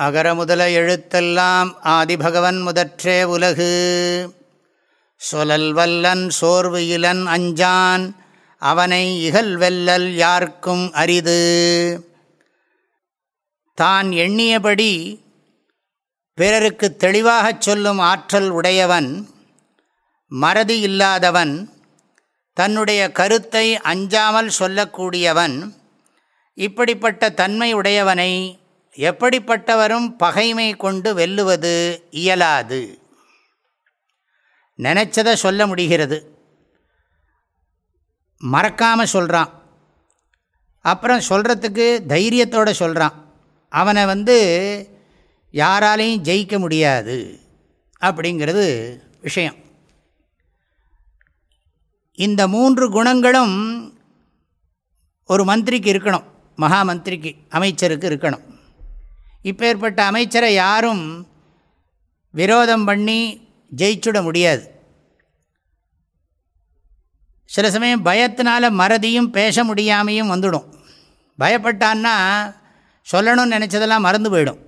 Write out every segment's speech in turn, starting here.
அகர முதல எழுத்தெல்லாம் ஆதிபகவன் முதற்றே உலகு. சொலல் வல்லன் சோர்வு இலன் அஞ்சான் அவனை இகல் வெல்லல் யார்க்கும் அரிது. தான் எண்ணியபடி பிறருக்கு தெளிவாகச் சொல்லும் ஆற்றல் உடையவன் மறதி இல்லாதவன் தன்னுடைய கருத்தை அஞ்சாமல் சொல்லக்கூடியவன் இப்படிப்பட்ட தன்மை உடையவனை எப்படிப்பட்டவரும் பகைமை கொண்டு வெல்லுவது இயலாது. நினச்சதை சொல்ல முடிகிறது. மறக்காமல் சொல்கிறான் அப்புறம் சொல்கிறதுக்கு தைரியத்தோடு சொல்கிறான் அவனை வந்து யாராலையும் ஜெயிக்க முடியாது அப்படிங்கிறது விஷயம். இந்த மூன்று குணங்களும் ஒரு மந்திரிக்கு இருக்கணும். மகா மந்திரிக்கு அமைச்சருக்கு இருக்கணும். இப்பேற்பட்ட அமைச்சரை யாரும் விரோதம் பண்ணி ஜெயிச்சுட முடியாது. சில சமயம் பயத்தினால மறதியும் பேச முடியாமையும் வந்துடும். பயப்பட்டான்னா சொல்லணும்னு நினச்சதெல்லாம் மறந்து போயிடும்.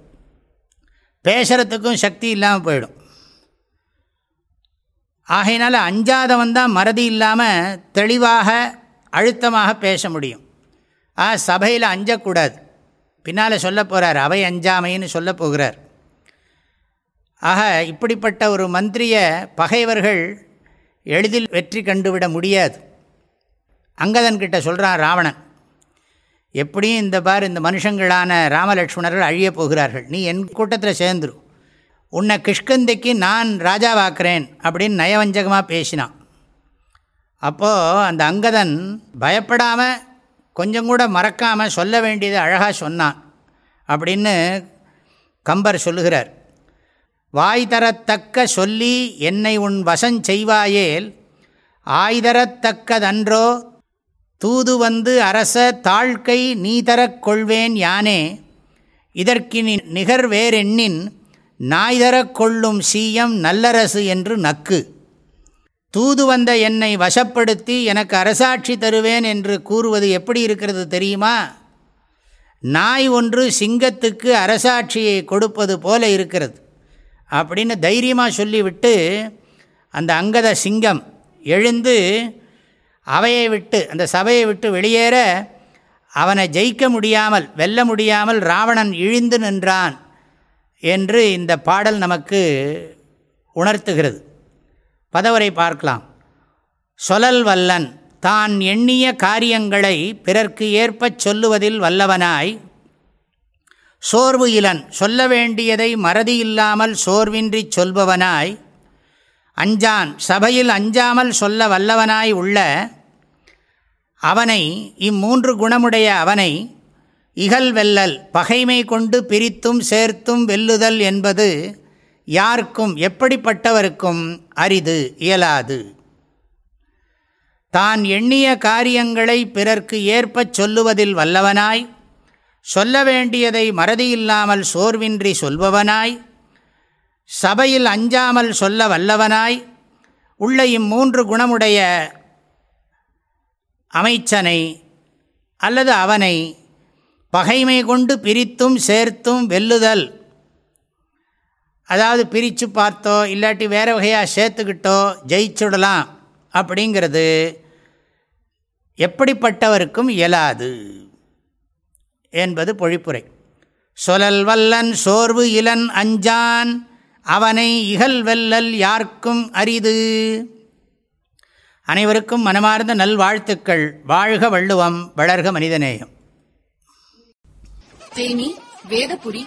பேசுகிறதுக்கும் சக்தி இல்லாமல் போயிடும். ஆகையினால அஞ்சாதவன் தான் மறதி இல்லாமல் தெளிவாக அழுத்தமாக பேச முடியும். ஆ சபையில் அஞ்சக்கூடாது. பின்னால் சொல்ல போகிறார் அவை அஞ்சாமைன்னு சொல்ல போகிறார். ஆக இப்படிப்பட்ட ஒரு மந்திரியை பகைவர்கள் எளிதில் வெற்றி கண்டுவிட முடியாது. அங்கதன்கிட்ட சொல்கிறான் ராவணன் எப்படியும் இந்த பார் இந்த மனுஷங்களான ராமலட்சுமணர்கள் அழிய போகிறார்கள். நீ என் கூட்டத்தில் சேர்ந்துரு. உன்னை கிஷ்கந்தைக்கு நான் ராஜாவாக்குறேன் அப்படின்னு நயவஞ்சகமாக பேசினான். அப்போது அந்த அங்கதன் பயப்படாமல் கொஞ்சம் கூட மறக்காமல் சொல்ல வேண்டியது அழகாக சொன்னான் அப்படின்னு கம்பர் சொல்லுகிறார். வாய் தரத்தக்க சொல்லி என்னை உன் வசம் செய்வாயேல் ஆய்தரத்தக்கதன்றோ தூது வந்து அரச தாழ்க்கை நீ தரக் கொள்வேன் யானே இதற்கு நிகர் வேறெண்ணின் நாய்தரக் கொள்ளும் சீயம் நல்லரசு என்று நக்கு. தூது வந்த என்னை வசப்படுத்தி எனக்கு அரசாட்சி தருவேன் என்று கூறுவது எப்படி இருக்கிறது தெரியுமா? நாய் ஒன்று சிங்கத்துக்கு அரசாட்சியை கொடுப்பது போல இருக்கிறது. அப்படின்னு தைரியமாக சொல்லிவிட்டு அந்த அங்கத சிங்கம் எழுந்து அவையை விட்டு அந்த சபையை விட்டு வெளியேற அவனை ஜெயிக்க முடியாமல் வெல்ல முடியாமல் ராவணன் இழிந்து நின்றான் என்று இந்த பாடல் நமக்கு உணர்த்துகிறது. பதவரை பார்க்கலாம். சொலல் வல்லன் தான் எண்ணிய காரியங்களை பிறர்க்கு ஏற்பச் சொல்லுவதில் வல்லவனாய். சோர்வு இலன் சொல்ல வேண்டியதை மறதி இல்லாமல் சோர்வின்றி சொல்பவனாய். அஞ்சான் சபையில் அஞ்சாமல் சொல்ல வல்லவனாய் உள்ள அவனை இம்மூன்று குணமுடைய அவனை இகல் வெல்லல் பகைமை கொண்டு பிரித்தும் சேர்த்தும் வெல்லுதல் என்பது யாருக்கும் எப்படிப்பட்டவருக்கும் அரிது இயலாது. தான் எண்ணிய காரியங்களை பிறர்க்கு ஏற்பச் சொல்லுவதில் வல்லவனாய் சொல்ல வேண்டியதை மறதியில்லாமல் சோர்வின்றி சொல்பவனாய் சபையில் அஞ்சாமல் சொல்ல வல்லவனாய் உள்ள இம்மூன்று குணமுடைய அமைச்சனை அல்லது அவனை பகைமை கொண்டு பிரித்தும் சேர்த்தும் வெல்லுதல். அதாவது பிரித்து பார்த்தோ இல்லாட்டி வேறு வகையாக சேர்த்துக்கிட்டோ ஜெயிச்சுடலாம் அப்படிங்கிறது எப்படிப்பட்டவருக்கும் இயலாது என்பது பொழிப்புரை. சொலல் வல்லன் சோர்வு இலன் அஞ்சான் அவனை இகல் வெல்லல் யார்க்கும் அரிது? அனைவருக்கும் மனமார்ந்த நல்வாழ்த்துக்கள். வாழ்க வள்ளுவம் வளர்க மனிதநேயம். தேனி வேதபுரி